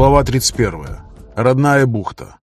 Глава 31. Родная бухта.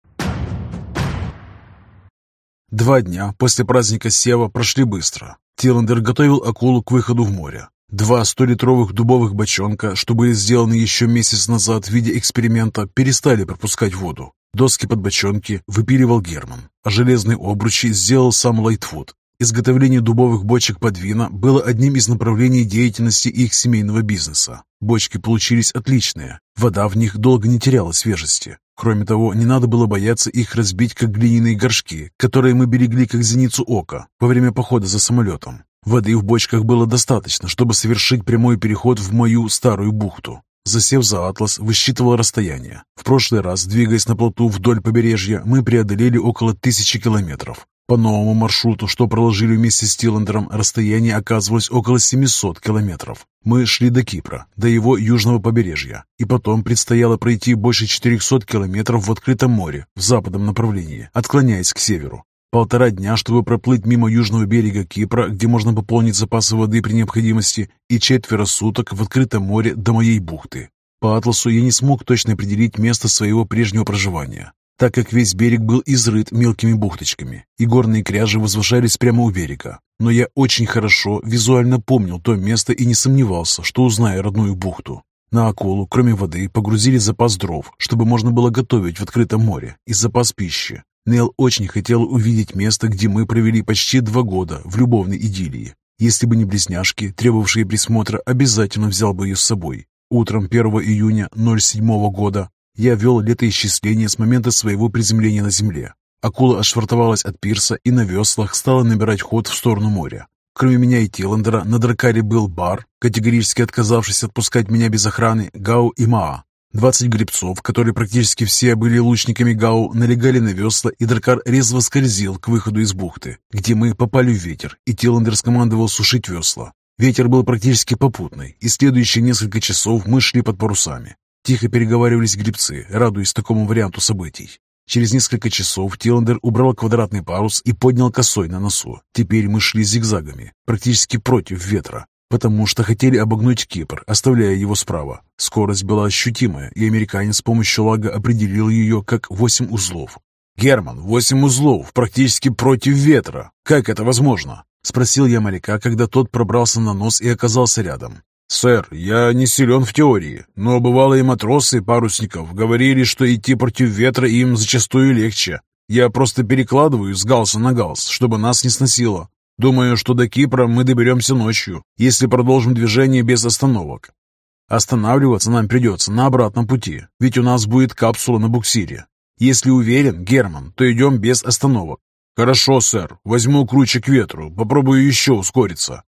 Два дня после праздника Сева прошли быстро. Тиландер готовил акулу к выходу в море. Два 100-литровых дубовых бочонка, что были сделаны еще месяц назад в виде эксперимента, перестали пропускать воду. Доски под бочонки выпиливал Герман, а железные обручи сделал сам Лайтфуд. Изготовление дубовых бочек под вина было одним из направлений деятельности их семейного бизнеса. Бочки получились отличные, вода в них долго не теряла свежести. Кроме того, не надо было бояться их разбить, как глиняные горшки, которые мы берегли как зеницу ока во время похода за самолетом. Воды в бочках было достаточно, чтобы совершить прямой переход в мою старую бухту. Засев за атлас, высчитывал расстояние. В прошлый раз, двигаясь на плоту вдоль побережья, мы преодолели около тысячи километров. По новому маршруту, что проложили вместе с Тиландером, расстояние оказывалось около 700 километров. Мы шли до Кипра, до его южного побережья, и потом предстояло пройти больше 400 километров в открытом море в западном направлении, отклоняясь к северу. Полтора дня, чтобы проплыть мимо южного берега Кипра, где можно пополнить запасы воды при необходимости, и четверо суток в открытом море до моей бухты. По атласу я не смог точно определить место своего прежнего проживания, так как весь берег был изрыт мелкими бухточками, и горные кряжи возвышались прямо у берега. Но я очень хорошо визуально помнил то место и не сомневался, что узнаю родную бухту. На акулу, кроме воды, погрузили запас дров, чтобы можно было готовить в открытом море, и запас пищи. Нел очень хотел увидеть место, где мы провели почти два года в любовной идиллии. Если бы не близняшки, требовавшие присмотра, обязательно взял бы ее с собой. Утром 1 июня 07 года я вел летоисчисление с момента своего приземления на земле. Акула отшвартовалась от пирса и на веслах стала набирать ход в сторону моря. Кроме меня и Тиландера, на дракаре был бар, категорически отказавшись отпускать меня без охраны, Гау и Маа. Двадцать гребцов, которые практически все были лучниками Гау, налегали на весла, и дракар резво скользил к выходу из бухты, где мы попали в ветер, и Тиландер скомандовал сушить весла. Ветер был практически попутный, и следующие несколько часов мы шли под парусами. Тихо переговаривались грибцы, радуясь такому варианту событий. Через несколько часов Тиландер убрал квадратный парус и поднял косой на носу. Теперь мы шли зигзагами, практически против ветра, потому что хотели обогнуть Кипр, оставляя его справа. Скорость была ощутимая, и американец с помощью лага определил ее как восемь узлов. «Герман, восемь узлов, практически против ветра. Как это возможно?» Спросил я моряка, когда тот пробрался на нос и оказался рядом. «Сэр, я не силен в теории, но бывалые матросы парусников говорили, что идти против ветра им зачастую легче. Я просто перекладываю с галса на галс, чтобы нас не сносило. Думаю, что до Кипра мы доберемся ночью, если продолжим движение без остановок. Останавливаться нам придется на обратном пути, ведь у нас будет капсула на буксире. Если уверен, Герман, то идем без остановок. Хорошо, сэр, возьму круче к ветру, попробую еще ускориться.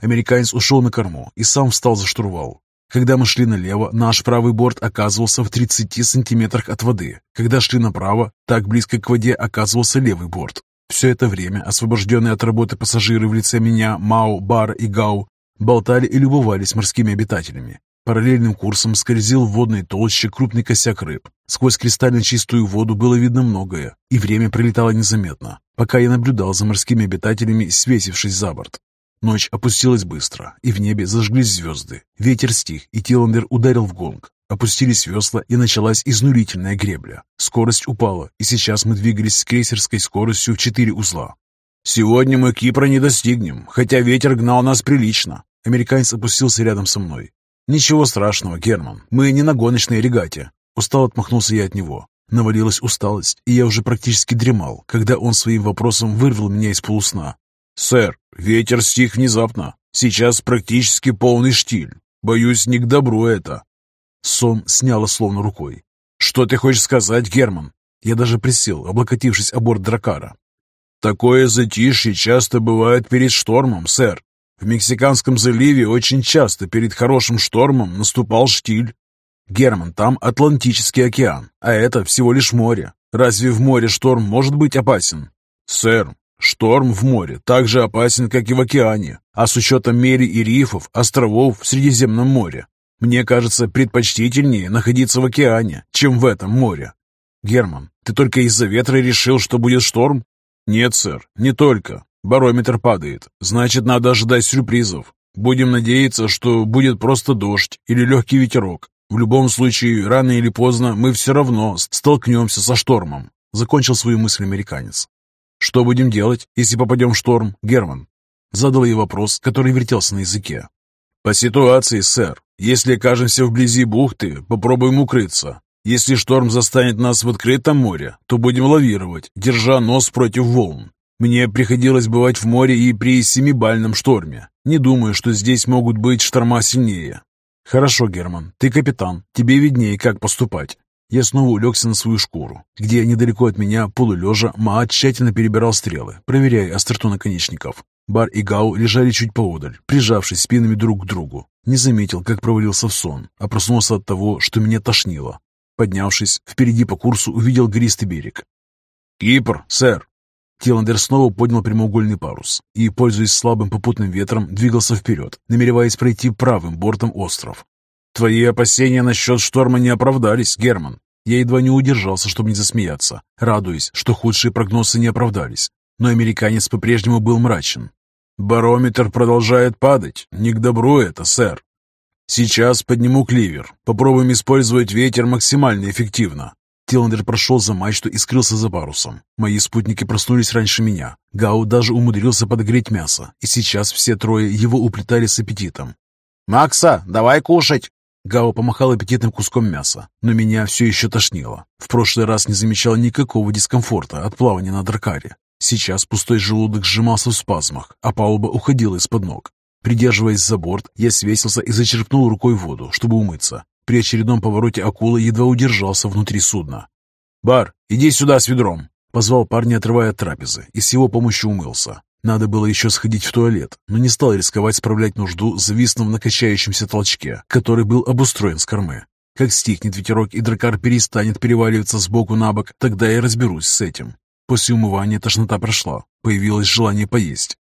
Американец ушел на корму и сам встал за штурвал. Когда мы шли налево, наш правый борт оказывался в 30 сантиметрах от воды. Когда шли направо, так близко к воде оказывался левый борт. Все это время освобожденные от работы пассажиры в лице меня, Мао, Бар и Гау болтали и любовались морскими обитателями. Параллельным курсом скользил в водной толще крупный косяк рыб. Сквозь кристально чистую воду было видно многое, и время пролетало незаметно, пока я наблюдал за морскими обитателями, свесившись за борт. Ночь опустилась быстро, и в небе зажглись звезды. Ветер стих, и Тиландер ударил в гонг. Опустились весла, и началась изнурительная гребля. Скорость упала, и сейчас мы двигались с крейсерской скоростью в четыре узла. «Сегодня мы Кипра не достигнем, хотя ветер гнал нас прилично». Американец опустился рядом со мной. «Ничего страшного, Герман, мы не на гоночной регате». Устал отмахнулся я от него. Навалилась усталость, и я уже практически дремал, когда он своим вопросом вырвал меня из полусна. «Сэр, ветер стих внезапно. Сейчас практически полный штиль. Боюсь, не к добру это». Сон сняло словно рукой. «Что ты хочешь сказать, Герман?» Я даже присел, облокотившись о борт дракара. «Такое затишье часто бывает перед штормом, сэр. В Мексиканском заливе очень часто перед хорошим штормом наступал штиль. Герман, там Атлантический океан, а это всего лишь море. Разве в море шторм может быть опасен? Сэр, Шторм в море так же опасен, как и в океане, а с учетом мели и рифов, островов в Средиземном море. Мне кажется, предпочтительнее находиться в океане, чем в этом море. Герман, ты только из-за ветра решил, что будет шторм? Нет, сэр, не только. Барометр падает, значит, надо ожидать сюрпризов. Будем надеяться, что будет просто дождь или легкий ветерок. В любом случае, рано или поздно мы все равно столкнемся со штормом», — закончил свою мысль американец. «Что будем делать, если попадем в шторм, Герман?» Задал ей вопрос, который вертелся на языке. «По ситуации, сэр. Если окажемся вблизи бухты, попробуем укрыться. Если шторм застанет нас в открытом море, то будем лавировать, держа нос против волн. Мне приходилось бывать в море и при семибальном шторме. Не думаю, что здесь могут быть шторма сильнее. Хорошо, Герман, ты капитан, тебе виднее, как поступать. Я снова улегся на свою шкуру, где недалеко от меня, полулежа, Маа тщательно перебирал стрелы, проверяя остроту наконечников. Бар и Гау лежали чуть поодаль, прижавшись спинами друг к другу. Не заметил, как провалился в сон, а проснулся от того, что меня тошнило. Поднявшись, впереди по курсу увидел гористый берег. «Кипр, сэр!» Тиландер снова поднял прямоугольный парус и, пользуясь слабым попутным ветром, двигался вперед, намереваясь пройти правым бортом остров. «Твои опасения насчет шторма не оправдались, Герман!» Я едва не удержался, чтобы не засмеяться, радуясь, что худшие прогнозы не оправдались. Но американец по-прежнему был мрачен. «Барометр продолжает падать. Не к добру это, сэр. Сейчас подниму кливер. Попробуем использовать ветер максимально эффективно. Тиландер прошел за мачту и скрылся за парусом. Мои спутники проснулись раньше меня. Гау даже умудрился подогреть мясо, и сейчас все трое его уплетали с аппетитом. «Макса, давай кушать!» Гао помахал аппетитным куском мяса, но меня все еще тошнило. В прошлый раз не замечал никакого дискомфорта от плавания на Дракаре. Сейчас пустой желудок сжимался в спазмах, а палуба уходила из-под ног. Придерживаясь за борт, я свесился и зачерпнул рукой воду, чтобы умыться. При очередном повороте акулы едва удержался внутри судна. «Бар, иди сюда с ведром!» Позвал парня, отрывая от трапезы, и с его помощью умылся. Надо было еще сходить в туалет, но не стал рисковать справлять нужду, зависнув на качающемся толчке, который был обустроен с кормы. Как стихнет ветерок и дракар перестанет переваливаться с боку на бок, тогда я разберусь с этим. После умывания тошнота прошла, появилось желание поесть.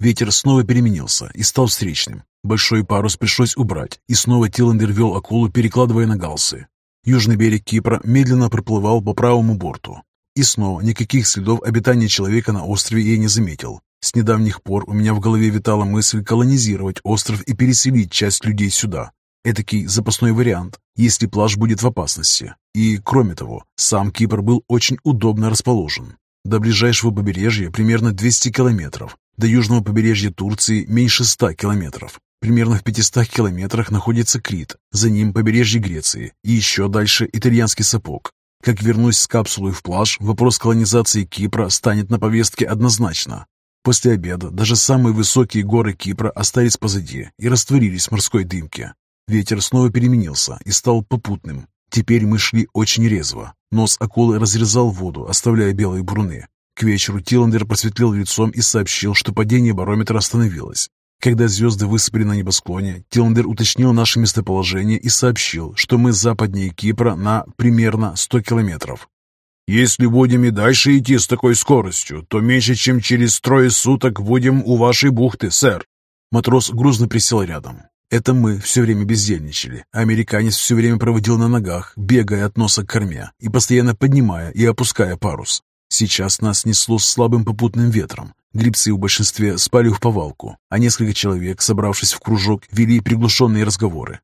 Ветер снова переменился и стал встречным. Большой парус пришлось убрать, и снова Тиландер вел акулу, перекладывая на галсы. Южный берег Кипра медленно проплывал по правому борту. И снова никаких следов обитания человека на острове я не заметил. С недавних пор у меня в голове витала мысль колонизировать остров и переселить часть людей сюда. Этакий запасной вариант, если плаж будет в опасности. И, кроме того, сам Кипр был очень удобно расположен. До ближайшего побережья примерно 200 километров, до южного побережья Турции меньше 100 километров. Примерно в 500 километрах находится Крит, за ним побережье Греции и еще дальше итальянский сапог. Как вернусь с капсулой в плаж, вопрос колонизации Кипра станет на повестке однозначно. После обеда даже самые высокие горы Кипра остались позади и растворились в морской дымке. Ветер снова переменился и стал попутным. Теперь мы шли очень резво. Нос акулы разрезал воду, оставляя белые буруны. К вечеру Тиландер просветлел лицом и сообщил, что падение барометра остановилось. Когда звезды высыпали на небосклоне, Тиландер уточнил наше местоположение и сообщил, что мы западнее Кипра на примерно 100 километров. «Если будем и дальше идти с такой скоростью, то меньше чем через трое суток будем у вашей бухты, сэр». Матрос грузно присел рядом. Это мы все время бездельничали. Американец все время проводил на ногах, бегая от носа к корме и постоянно поднимая и опуская парус. Сейчас нас несло слабым попутным ветром. Грибцы в большинстве спали в повалку, а несколько человек, собравшись в кружок, вели приглушенные разговоры.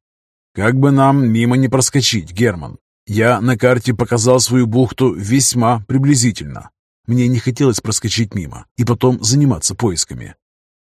«Как бы нам мимо не проскочить, Герман? Я на карте показал свою бухту весьма приблизительно. Мне не хотелось проскочить мимо и потом заниматься поисками.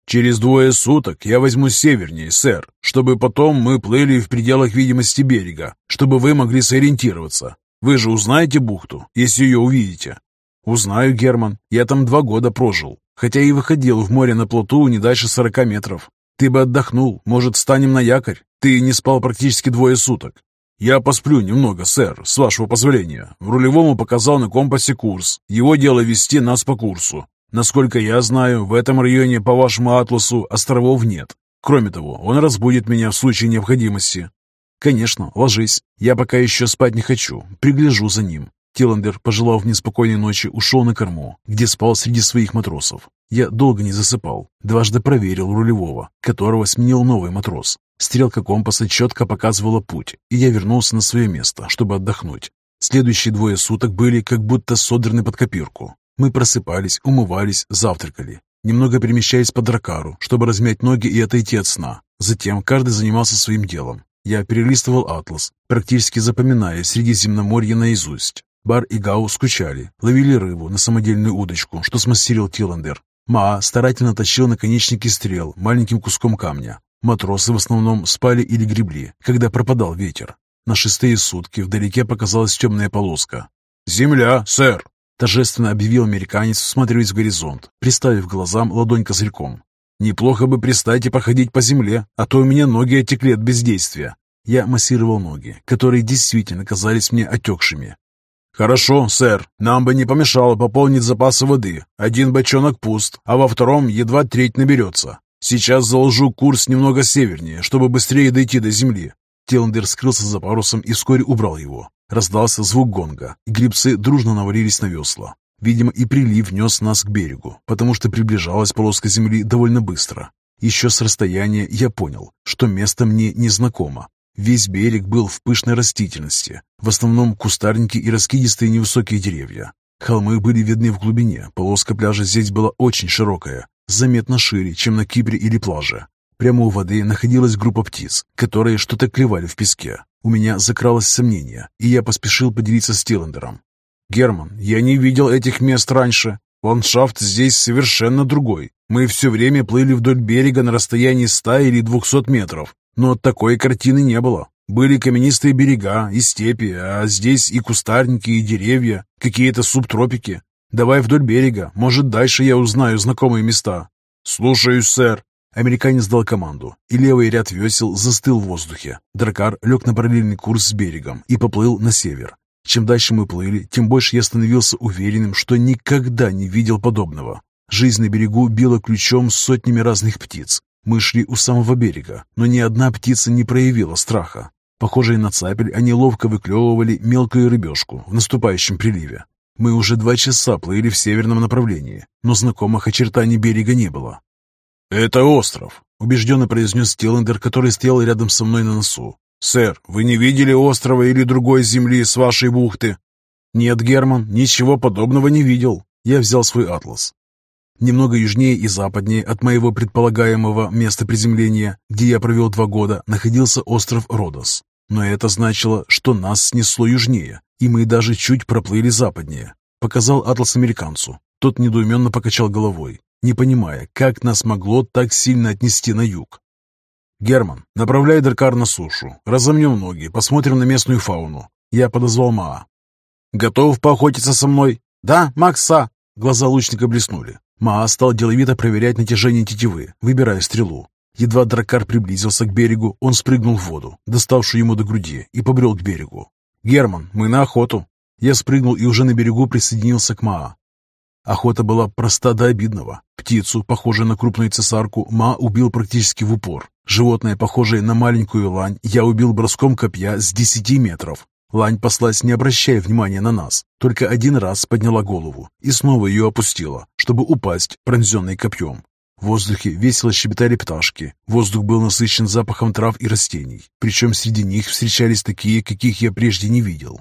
Через двое суток я возьму севернее, сэр, чтобы потом мы плыли в пределах видимости берега, чтобы вы могли сориентироваться. Вы же узнаете бухту, если ее увидите?» «Узнаю, Герман. Я там два года прожил, хотя и выходил в море на плоту не дальше сорока метров. Ты бы отдохнул, может, встанем на якорь? Ты не спал практически двое суток». «Я посплю немного, сэр, с вашего позволения. Рулевому показал на компасе курс. Его дело вести нас по курсу. Насколько я знаю, в этом районе по вашему атласу островов нет. Кроме того, он разбудит меня в случае необходимости». «Конечно, ложись. Я пока еще спать не хочу. Пригляжу за ним. Тиландер, пожелав мне спокойной ночи, ушел на корму, где спал среди своих матросов. Я долго не засыпал, дважды проверил рулевого, которого сменил новый матрос. Стрелка компаса четко показывала путь, и я вернулся на свое место, чтобы отдохнуть. Следующие двое суток были как будто содраны под копирку. Мы просыпались, умывались, завтракали. Немного перемещаясь по дракару, чтобы размять ноги и отойти от сна. Затем каждый занимался своим делом. Я перелистывал атлас, практически запоминая Средиземноморье наизусть. Бар и Гау скучали, ловили рыбу на самодельную удочку, что смастерил Тиландер. Маа старательно тащил наконечники стрел маленьким куском камня. Матросы в основном спали или гребли, когда пропадал ветер. На шестые сутки вдалеке показалась темная полоска. «Земля, сэр!» – торжественно объявил американец, всматриваясь в горизонт, приставив глазам ладонь козырьком. «Неплохо бы пристать и походить по земле, а то у меня ноги отекли от бездействия». Я массировал ноги, которые действительно казались мне отекшими. «Хорошо, сэр. Нам бы не помешало пополнить запасы воды. Один бочонок пуст, а во втором едва треть наберется. Сейчас заложу курс немного севернее, чтобы быстрее дойти до земли». Теландер скрылся за парусом и вскоре убрал его. Раздался звук гонга, и грибцы дружно навалились на весла. Видимо, и прилив нес нас к берегу, потому что приближалась полоска земли довольно быстро. Еще с расстояния я понял, что место мне незнакомо. Весь берег был в пышной растительности, в основном кустарники и раскидистые невысокие деревья. Холмы были видны в глубине, полоска пляжа здесь была очень широкая, заметно шире, чем на Кипре или пляже. Прямо у воды находилась группа птиц, которые что-то клевали в песке. У меня закралось сомнение, и я поспешил поделиться с Тиландером. «Герман, я не видел этих мест раньше. Ландшафт здесь совершенно другой. Мы все время плыли вдоль берега на расстоянии 100 или 200 метров, но такой картины не было. Были каменистые берега и степи, а здесь и кустарники, и деревья, какие-то субтропики. Давай вдоль берега, может, дальше я узнаю знакомые места». «Слушаюсь, сэр». Американец дал команду, и левый ряд весел застыл в воздухе. Дракар лег на параллельный курс с берегом и поплыл на север. Чем дальше мы плыли, тем больше я становился уверенным, что никогда не видел подобного. Жизнь на берегу била ключом сотнями разных птиц. Мы шли у самого берега, но ни одна птица не проявила страха. Похожие на цапель, они ловко выклевывали мелкую рыбешку в наступающем приливе. Мы уже два часа плыли в северном направлении, но знакомых очертаний берега не было. «Это остров», — убежденно произнес Стеллендер, который стоял рядом со мной на носу. «Сэр, вы не видели острова или другой земли с вашей бухты?» «Нет, Герман, ничего подобного не видел». Я взял свой атлас. Немного южнее и западнее от моего предполагаемого места приземления, где я провел два года, находился остров Родос. Но это значило, что нас снесло южнее, и мы даже чуть проплыли западнее. Показал атлас американцу. Тот недоуменно покачал головой, не понимая, как нас могло так сильно отнести на юг. «Герман, направляй Дракар на сушу. Разомнем ноги, посмотрим на местную фауну». Я подозвал Маа. «Готов поохотиться со мной?» «Да, Макса!» Глаза лучника блеснули. Маа стал деловито проверять натяжение тетивы, выбирая стрелу. Едва дракар приблизился к берегу, он спрыгнул в воду, доставшую ему до груди, и побрел к берегу. «Герман, мы на охоту!» Я спрыгнул и уже на берегу присоединился к Маа. Охота была проста до обидного. Птицу, похожую на крупную цесарку, Ма убил практически в упор. Животное, похожее на маленькую лань, я убил броском копья с десяти метров. Лань послась, не обращая внимания на нас, только один раз подняла голову и снова ее опустила, чтобы упасть, пронзенной копьем. В воздухе весело щебетали пташки. Воздух был насыщен запахом трав и растений, причем среди них встречались такие, каких я прежде не видел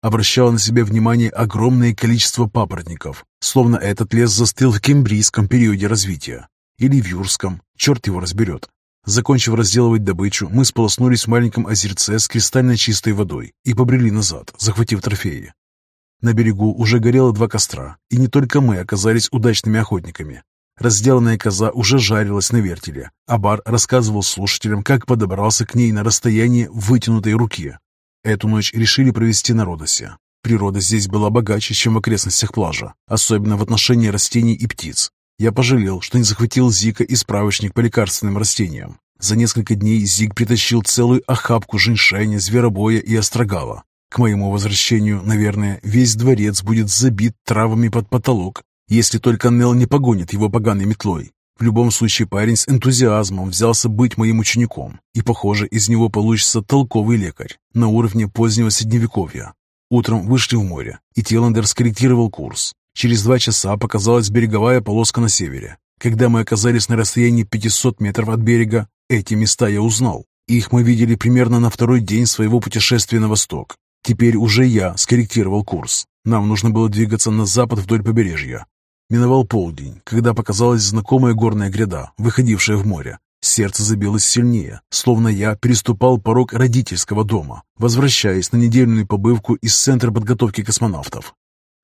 обращало на себя внимание огромное количество папоротников, словно этот лес застыл в кембрийском периоде развития. Или в юрском, черт его разберет. Закончив разделывать добычу, мы сполоснулись в маленьком озерце с кристально чистой водой и побрели назад, захватив трофеи. На берегу уже горело два костра, и не только мы оказались удачными охотниками. Разделанная коза уже жарилась на вертеле, а Бар рассказывал слушателям, как подобрался к ней на расстоянии вытянутой руки, Эту ночь решили провести на Родосе. Природа здесь была богаче, чем в окрестностях плажа, особенно в отношении растений и птиц. Я пожалел, что не захватил Зика и справочник по лекарственным растениям. За несколько дней Зиг притащил целую охапку женьшеня, зверобоя и острогала. К моему возвращению, наверное, весь дворец будет забит травами под потолок, если только Нел не погонит его поганой метлой. В любом случае парень с энтузиазмом взялся быть моим учеником, и, похоже, из него получится толковый лекарь на уровне позднего средневековья. Утром вышли в море, и Тиландер скорректировал курс. Через два часа показалась береговая полоска на севере. Когда мы оказались на расстоянии 500 метров от берега, эти места я узнал. Их мы видели примерно на второй день своего путешествия на восток. Теперь уже я скорректировал курс. Нам нужно было двигаться на запад вдоль побережья, Миновал полдень, когда показалась знакомая горная гряда, выходившая в море. Сердце забилось сильнее, словно я переступал порог родительского дома, возвращаясь на недельную побывку из Центра подготовки космонавтов.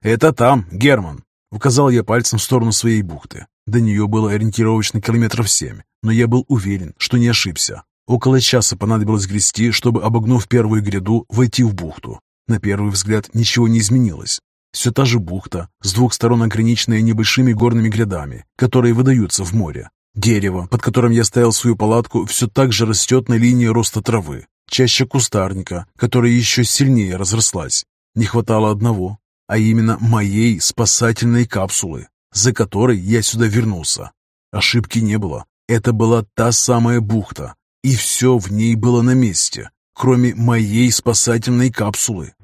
«Это там, Герман!» — указал я пальцем в сторону своей бухты. До нее было ориентировочно километров семь, но я был уверен, что не ошибся. Около часа понадобилось грести, чтобы, обогнув первую гряду, войти в бухту. На первый взгляд ничего не изменилось. Все та же бухта, с двух сторон ограниченная небольшими горными грядами, которые выдаются в море. Дерево, под которым я ставил свою палатку, все так же растет на линии роста травы. Чаще кустарника, которая еще сильнее разрослась. Не хватало одного, а именно моей спасательной капсулы, за которой я сюда вернулся. Ошибки не было. Это была та самая бухта, и все в ней было на месте, кроме моей спасательной капсулы.